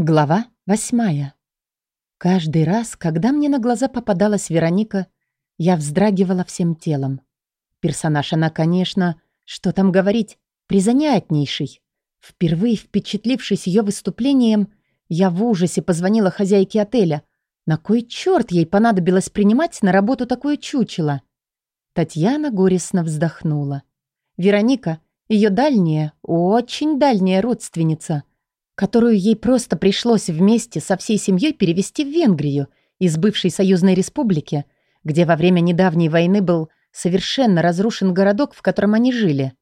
Глава восьмая. Каждый раз, когда мне на глаза попадалась Вероника, я вздрагивала всем телом. Персонаж она, конечно, что там говорить, призанятнейший. Впервые впечатлившись ее выступлением, я в ужасе позвонила хозяйке отеля. На кой черт ей понадобилось принимать на работу такое чучело? Татьяна горестно вздохнула. Вероника, ее дальняя, очень дальняя родственница — которую ей просто пришлось вместе со всей семьей перевести в Венгрию из бывшей союзной республики, где во время недавней войны был совершенно разрушен городок, в котором они жили.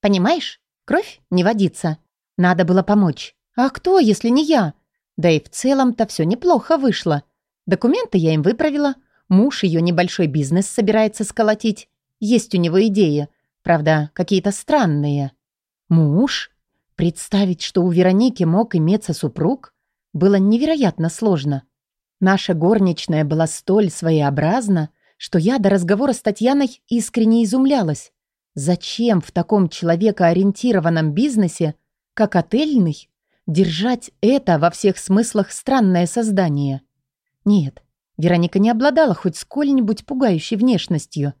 «Понимаешь, кровь не водится. Надо было помочь. А кто, если не я? Да и в целом-то все неплохо вышло. Документы я им выправила. Муж ее небольшой бизнес собирается сколотить. Есть у него идеи. Правда, какие-то странные. Муж? Представить, что у Вероники мог иметься супруг, было невероятно сложно. Наша горничная была столь своеобразна, что я до разговора с Татьяной искренне изумлялась. Зачем в таком человекоориентированном бизнесе, как отельный, держать это во всех смыслах странное создание? Нет, Вероника не обладала хоть сколь-нибудь пугающей внешностью.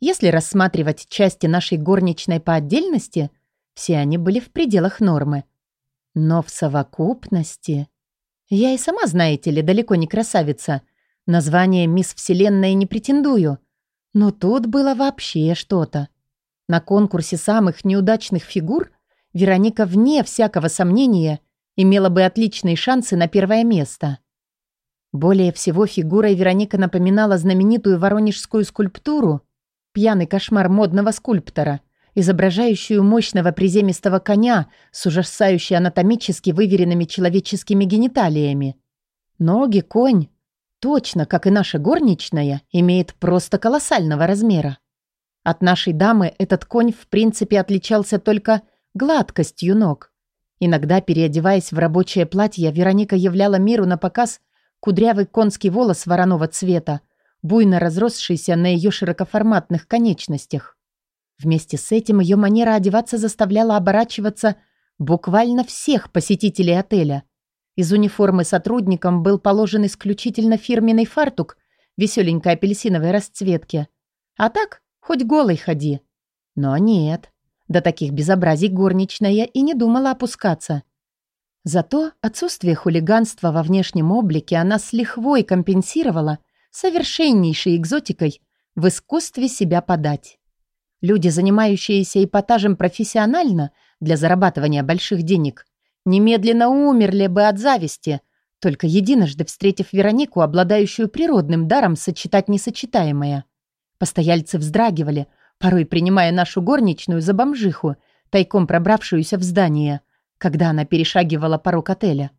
Если рассматривать части нашей горничной по отдельности – все они были в пределах нормы. Но в совокупности... Я и сама, знаете ли, далеко не красавица. Название «Мисс Вселенная» не претендую. Но тут было вообще что-то. На конкурсе самых неудачных фигур Вероника, вне всякого сомнения, имела бы отличные шансы на первое место. Более всего фигурой Вероника напоминала знаменитую воронежскую скульптуру «Пьяный кошмар модного скульптора», изображающую мощного приземистого коня с ужасающе анатомически выверенными человеческими гениталиями. Ноги конь, точно как и наша горничная, имеет просто колоссального размера. От нашей дамы этот конь в принципе отличался только гладкостью ног. Иногда, переодеваясь в рабочее платье, Вероника являла миру на показ кудрявый конский волос вороного цвета, буйно разросшийся на ее широкоформатных конечностях. Вместе с этим ее манера одеваться заставляла оборачиваться буквально всех посетителей отеля. Из униформы сотрудникам был положен исключительно фирменный фартук веселенькой апельсиновой расцветки. А так, хоть голой ходи. Но нет, до таких безобразий горничная и не думала опускаться. Зато отсутствие хулиганства во внешнем облике она с лихвой компенсировала совершеннейшей экзотикой в искусстве себя подать. Люди, занимающиеся эпатажем профессионально для зарабатывания больших денег, немедленно умерли бы от зависти, только единожды встретив Веронику, обладающую природным даром сочетать несочетаемое. Постояльцы вздрагивали, порой принимая нашу горничную за бомжиху, тайком пробравшуюся в здание, когда она перешагивала порог отеля.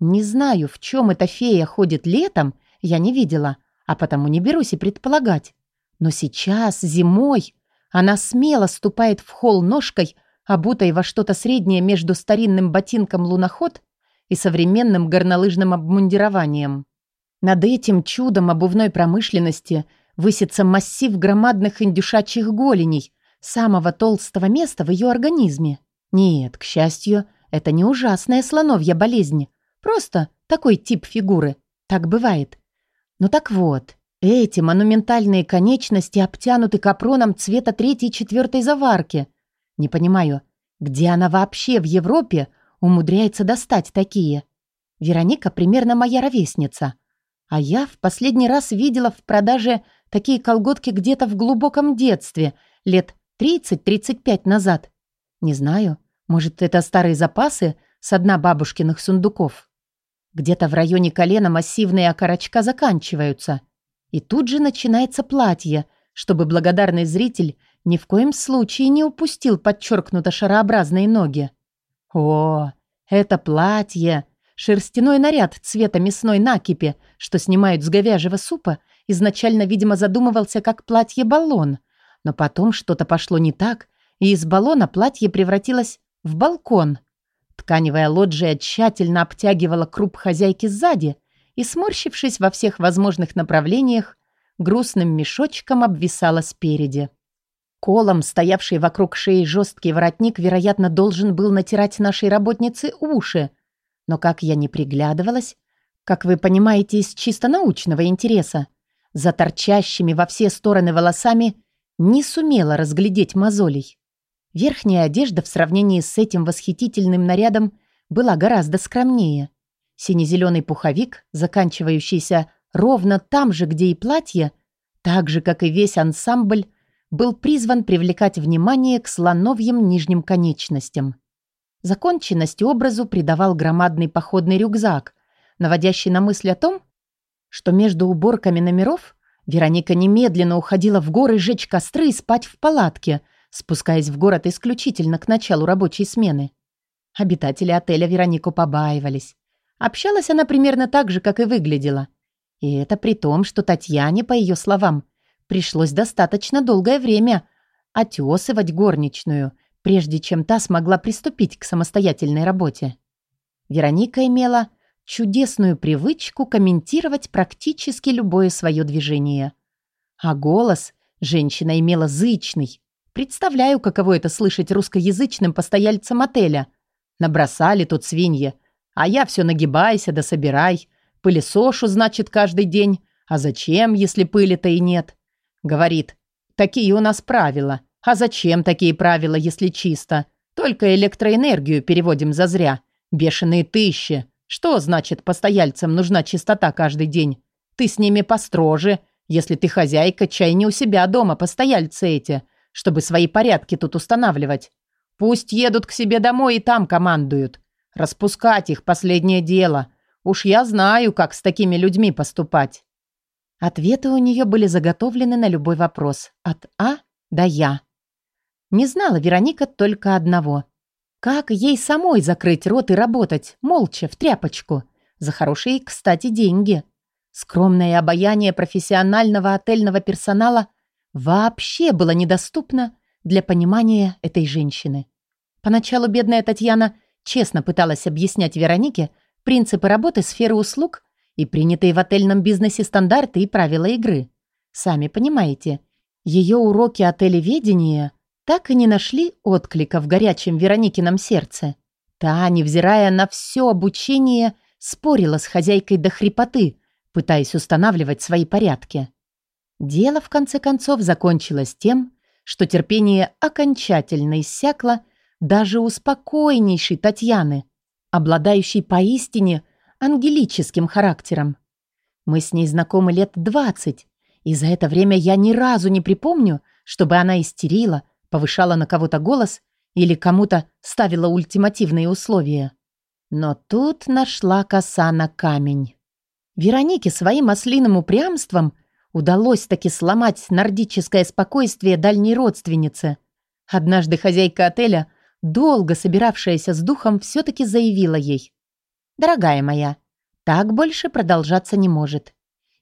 Не знаю, в чем эта фея ходит летом, я не видела, а потому не берусь и предполагать. Но сейчас, зимой, она смело ступает в холл ножкой, обутой во что-то среднее между старинным ботинком луноход и современным горнолыжным обмундированием. Над этим чудом обувной промышленности высится массив громадных индюшачьих голеней, самого толстого места в ее организме. Нет, к счастью, это не ужасная слоновья болезнь, просто такой тип фигуры. Так бывает. Ну так вот, эти монументальные конечности обтянуты капроном цвета третьей и четвертой заварки. Не понимаю, где она вообще в Европе умудряется достать такие? Вероника примерно моя ровесница. А я в последний раз видела в продаже такие колготки где-то в глубоком детстве, лет 30-35 назад. Не знаю, может, это старые запасы с дна бабушкиных сундуков. Где-то в районе колена массивные окорочка заканчиваются – и тут же начинается платье, чтобы благодарный зритель ни в коем случае не упустил подчеркнуто шарообразные ноги. О, это платье! Шерстяной наряд цвета мясной накипи, что снимают с говяжьего супа, изначально, видимо, задумывался как платье-баллон. Но потом что-то пошло не так, и из баллона платье превратилось в балкон. Тканевая лоджия тщательно обтягивала круп хозяйки сзади, и, сморщившись во всех возможных направлениях, грустным мешочком обвисала спереди. Колом, стоявший вокруг шеи жесткий воротник, вероятно, должен был натирать нашей работнице уши. Но как я не приглядывалась, как вы понимаете, из чисто научного интереса, за торчащими во все стороны волосами не сумела разглядеть мозолей. Верхняя одежда в сравнении с этим восхитительным нарядом была гораздо скромнее. Сине-зеленый пуховик, заканчивающийся ровно там же, где и платье, так же, как и весь ансамбль, был призван привлекать внимание к слоновьим нижним конечностям. Законченность образу придавал громадный походный рюкзак, наводящий на мысль о том, что между уборками номеров Вероника немедленно уходила в горы жечь костры и спать в палатке, спускаясь в город исключительно к началу рабочей смены. Обитатели отеля Веронику побаивались. Общалась она примерно так же, как и выглядела. И это при том, что Татьяне, по ее словам, пришлось достаточно долгое время отесывать горничную, прежде чем та смогла приступить к самостоятельной работе. Вероника имела чудесную привычку комментировать практически любое свое движение. А голос женщина имела зычный. Представляю, каково это слышать русскоязычным постояльцам отеля. Набросали тут свиньи, а я все нагибайся да собирай. Пылесошу, значит, каждый день. А зачем, если пыли-то и нет? Говорит, такие у нас правила. А зачем такие правила, если чисто? Только электроэнергию переводим зазря. Бешеные тысячи. Что значит постояльцам нужна чистота каждый день? Ты с ними построже. Если ты хозяйка, чай не у себя дома, постояльцы эти, чтобы свои порядки тут устанавливать. Пусть едут к себе домой и там командуют. Распускать их – последнее дело. Уж я знаю, как с такими людьми поступать». Ответы у нее были заготовлены на любой вопрос. От А до Я. Не знала Вероника только одного. Как ей самой закрыть рот и работать, молча, в тряпочку? За хорошие, кстати, деньги. Скромное обаяние профессионального отельного персонала вообще было недоступно для понимания этой женщины. Поначалу бедная Татьяна честно пыталась объяснять Веронике принципы работы сферы услуг и принятые в отельном бизнесе стандарты и правила игры. Сами понимаете, ее уроки отелеведения – так и не нашли отклика в горячем Вероникином сердце. Та, невзирая на все обучение, спорила с хозяйкой до хрипоты, пытаясь устанавливать свои порядки. Дело, в конце концов, закончилось тем, что терпение окончательно иссякло даже у спокойнейшей Татьяны, обладающей поистине ангелическим характером. Мы с ней знакомы лет двадцать, и за это время я ни разу не припомню, чтобы она истерила, повышала на кого-то голос или кому-то ставила ультимативные условия. Но тут нашла коса на камень. Веронике своим ослиным упрямством удалось таки сломать нордическое спокойствие дальней родственницы. Однажды хозяйка отеля, долго собиравшаяся с духом, все-таки заявила ей. «Дорогая моя, так больше продолжаться не может.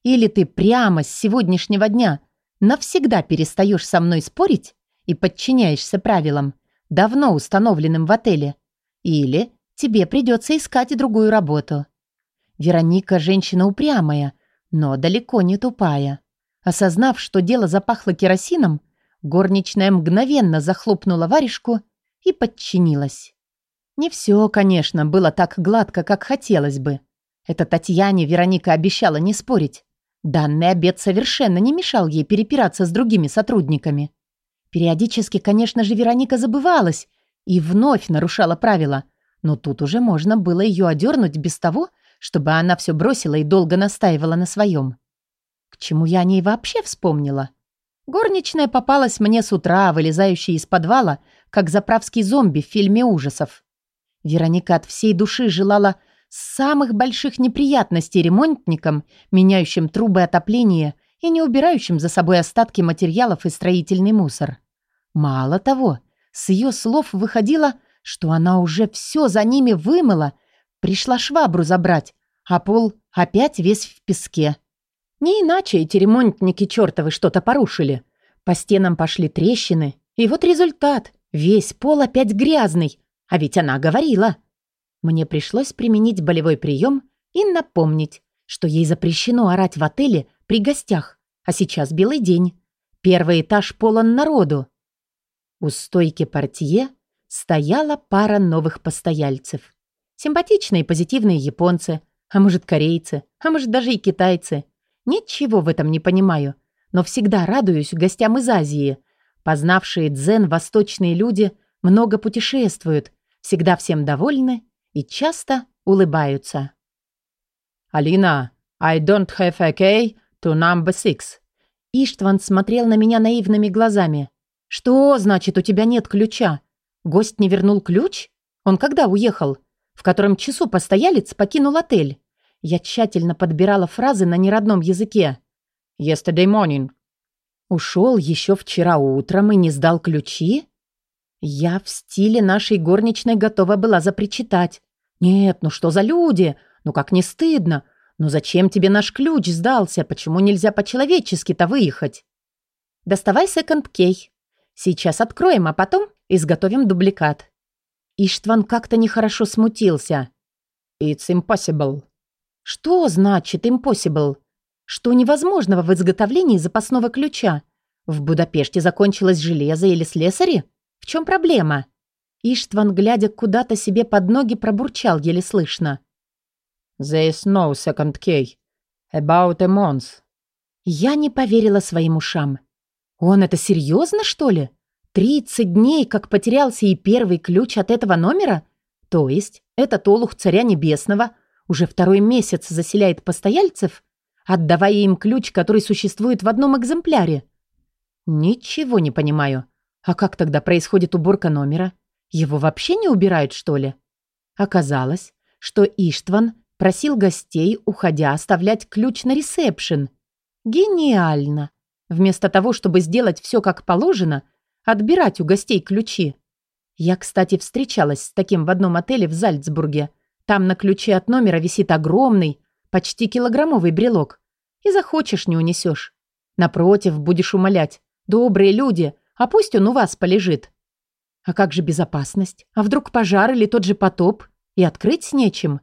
Или ты прямо с сегодняшнего дня навсегда перестаешь со мной спорить, и подчиняешься правилам, давно установленным в отеле. Или тебе придется искать другую работу. Вероника – женщина упрямая, но далеко не тупая. Осознав, что дело запахло керосином, горничная мгновенно захлопнула варежку и подчинилась. Не все, конечно, было так гладко, как хотелось бы. Это Татьяне Вероника обещала не спорить. Данный обед совершенно не мешал ей перепираться с другими сотрудниками. Периодически, конечно же, Вероника забывалась и вновь нарушала правила, но тут уже можно было ее одернуть без того, чтобы она все бросила и долго настаивала на своем. К чему я о ней вообще вспомнила? Горничная попалась мне с утра, вылезающая из подвала, как заправский зомби в фильме ужасов. Вероника от всей души желала самых больших неприятностей ремонтникам, меняющим трубы отопления и не убирающим за собой остатки материалов и строительный мусор. Мало того, с ее слов выходило, что она уже все за ними вымыла, пришла швабру забрать, а пол опять весь в песке. Не иначе эти ремонтники чертовы что-то порушили. По стенам пошли трещины, и вот результат. Весь пол опять грязный, а ведь она говорила. Мне пришлось применить болевой прием и напомнить, что ей запрещено орать в отеле при гостях, а сейчас белый день. Первый этаж полон народу. У стойки портье стояла пара новых постояльцев. Симпатичные позитивные японцы, а может корейцы, а может даже и китайцы. Ничего в этом не понимаю, но всегда радуюсь гостям из Азии. Познавшие дзен восточные люди много путешествуют, всегда всем довольны и часто улыбаются. «Алина, I don't have a key to number six». Иштван смотрел на меня наивными глазами. «Что значит, у тебя нет ключа? Гость не вернул ключ? Он когда уехал? В котором часу постоялец покинул отель?» Я тщательно подбирала фразы на неродном языке. «Yesterday morning». «Ушел еще вчера утром и не сдал ключи?» Я в стиле нашей горничной готова была запричитать. «Нет, ну что за люди? Ну как не стыдно? Ну зачем тебе наш ключ сдался? Почему нельзя по-человечески-то выехать?» «Доставай секонд-кей. Сейчас откроем, а потом изготовим дубликат». Иштван как-то нехорошо смутился. «It's impossible». «Что значит impossible?» «Что невозможного в изготовлении запасного ключа? В Будапеште закончилось железо или слесари?» В чем проблема?» Иштван, глядя куда-то себе под ноги, пробурчал еле слышно. «There is no second key. About a month». Я не поверила своим ушам. «Он это серьезно, что ли? Тридцать дней, как потерялся и первый ключ от этого номера? То есть этот олух царя небесного уже второй месяц заселяет постояльцев, отдавая им ключ, который существует в одном экземпляре? Ничего не понимаю. А как тогда происходит уборка номера? Его вообще не убирают, что ли? Оказалось, что Иштван просил гостей, уходя, оставлять ключ на ресепшн. Гениально! Вместо того, чтобы сделать все как положено, отбирать у гостей ключи. Я, кстати, встречалась с таким в одном отеле в Зальцбурге. Там на ключе от номера висит огромный, почти килограммовый брелок. И захочешь, не унесешь. Напротив, будешь умолять. Добрые люди, а пусть он у вас полежит. А как же безопасность? А вдруг пожар или тот же потоп? И открыть нечем?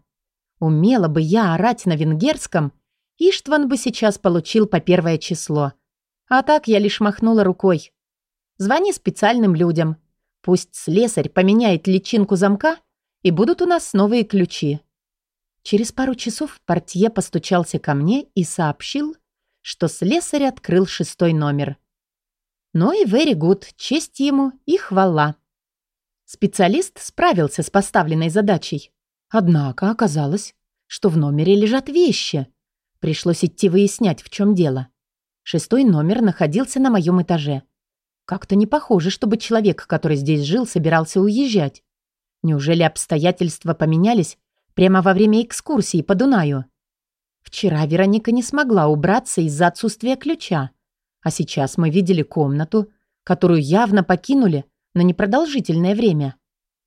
Умела бы я орать на венгерском, Иштван бы сейчас получил по первое число. А так я лишь махнула рукой. Звони специальным людям. Пусть слесарь поменяет личинку замка, и будут у нас новые ключи. Через пару часов портье постучался ко мне и сообщил, что слесарь открыл шестой номер. Но и very good, честь ему и хвала. Специалист справился с поставленной задачей. Однако оказалось, что в номере лежат вещи. Пришлось идти выяснять, в чем дело. Шестой номер находился на моем этаже. Как-то не похоже, чтобы человек, который здесь жил, собирался уезжать. Неужели обстоятельства поменялись прямо во время экскурсии по Дунаю? Вчера Вероника не смогла убраться из-за отсутствия ключа. А сейчас мы видели комнату, которую явно покинули на непродолжительное время.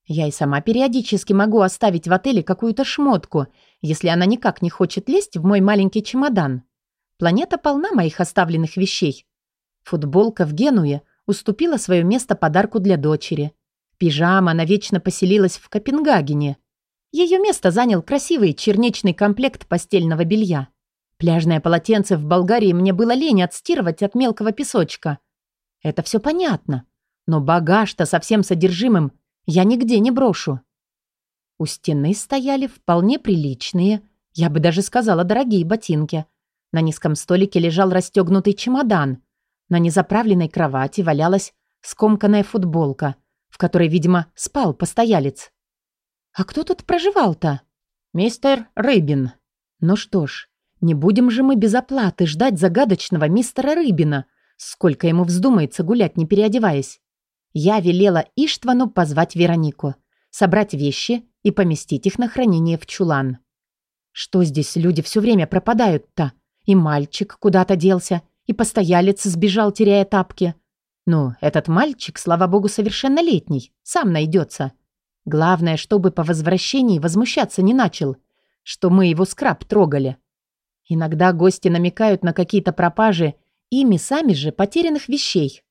Я и сама периодически могу оставить в отеле какую-то шмотку, если она никак не хочет лезть в мой маленький чемодан. Планета полна моих оставленных вещей. Футболка в Генуе уступила свое место подарку для дочери. Пижама навечно поселилась в Копенгагене. Ее место занял красивый черничный комплект постельного белья. Пляжное полотенце в Болгарии мне было лень отстирывать от мелкого песочка. Это все понятно. Но багаж-то со всем содержимым я нигде не брошу. У стены стояли вполне приличные, я бы даже сказала, дорогие ботинки. На низком столике лежал расстегнутый чемодан. На незаправленной кровати валялась скомканная футболка, в которой, видимо, спал постоялец. А кто тут проживал-то? Мистер Рыбин. Ну что ж, не будем же мы без оплаты ждать загадочного мистера Рыбина, сколько ему вздумается гулять, не переодеваясь. Я велела Иштвану позвать Веронику, собрать вещи и поместить их на хранение в чулан. Что здесь люди все время пропадают-то? И мальчик куда-то делся, и постоялец сбежал, теряя тапки. Ну, этот мальчик, слава богу, совершеннолетний, сам найдется. Главное, чтобы по возвращении возмущаться не начал, что мы его скраб трогали. Иногда гости намекают на какие-то пропажи ими сами же потерянных вещей.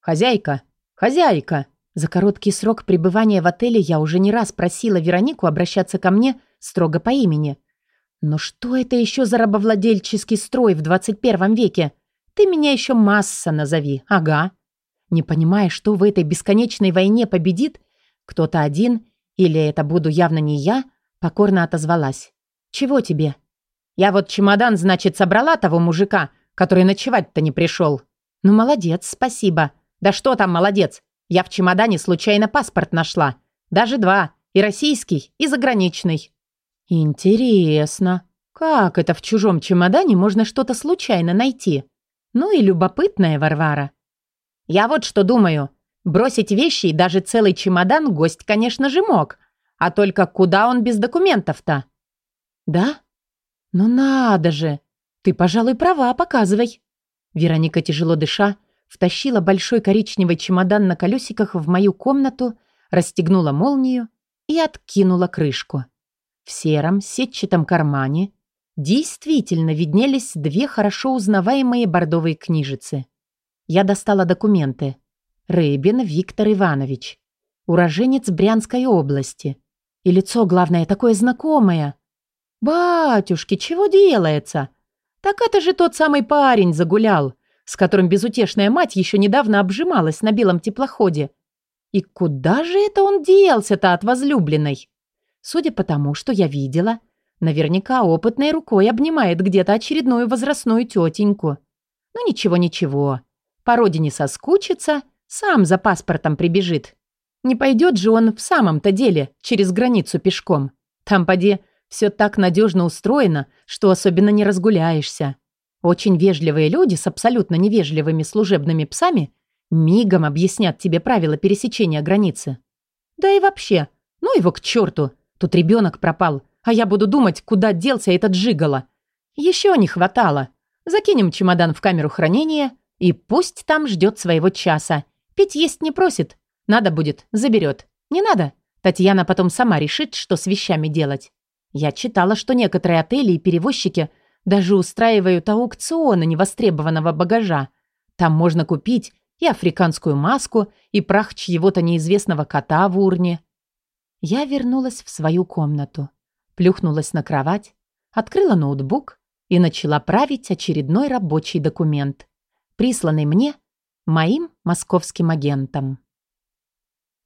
«Хозяйка! Хозяйка!» За короткий срок пребывания в отеле я уже не раз просила Веронику обращаться ко мне строго по имени. Но что это еще за рабовладельческий строй в 21 веке? Ты меня еще масса назови. Ага. Не понимая, что в этой бесконечной войне победит, кто-то один, или это буду явно не я, Покорно отозвалась. «Чего тебе?» «Я вот чемодан, значит, собрала того мужика, который ночевать-то не пришел». «Ну, молодец, спасибо». «Да что там молодец? Я в чемодане случайно паспорт нашла. Даже два. И российский, и заграничный». «Интересно. Как это в чужом чемодане можно что-то случайно найти? Ну и любопытная Варвара». «Я вот что думаю. Бросить вещи и даже целый чемодан гость, конечно же, мог. А только куда он без документов-то?» «Да? Ну надо же! Ты, пожалуй, права, показывай». Вероника, тяжело дыша, втащила большой коричневый чемодан на колесиках в мою комнату, расстегнула молнию и откинула крышку. В сером сетчатом кармане действительно виднелись две хорошо узнаваемые бордовые книжицы. Я достала документы. Рыбин Виктор Иванович. Уроженец Брянской области. И лицо, главное, такое знакомое. «Батюшки, чего делается? Так это же тот самый парень загулял, с которым безутешная мать еще недавно обжималась на белом теплоходе. И куда же это он делся-то от возлюбленной?» Судя по тому, что я видела, наверняка опытной рукой обнимает где-то очередную возрастную тетеньку. Ну ничего-ничего. По родине соскучится, сам за паспортом прибежит. Не пойдет же он в самом-то деле через границу пешком. Там, поди, все так надежно устроено, что особенно не разгуляешься. Очень вежливые люди с абсолютно невежливыми служебными псами мигом объяснят тебе правила пересечения границы. Да и вообще, ну его к черту, Тут ребенок пропал, а я буду думать, куда делся этот жигало. Еще не хватало. Закинем чемодан в камеру хранения, и пусть там ждет своего часа. Пить есть не просит. Надо будет, заберет. Не надо. Татьяна потом сама решит, что с вещами делать. Я читала, что некоторые отели и перевозчики даже устраивают аукционы невостребованного багажа. Там можно купить и африканскую маску, и прах чьего-то неизвестного кота в урне. Я вернулась в свою комнату, плюхнулась на кровать, открыла ноутбук и начала править очередной рабочий документ, присланный мне моим московским агентом.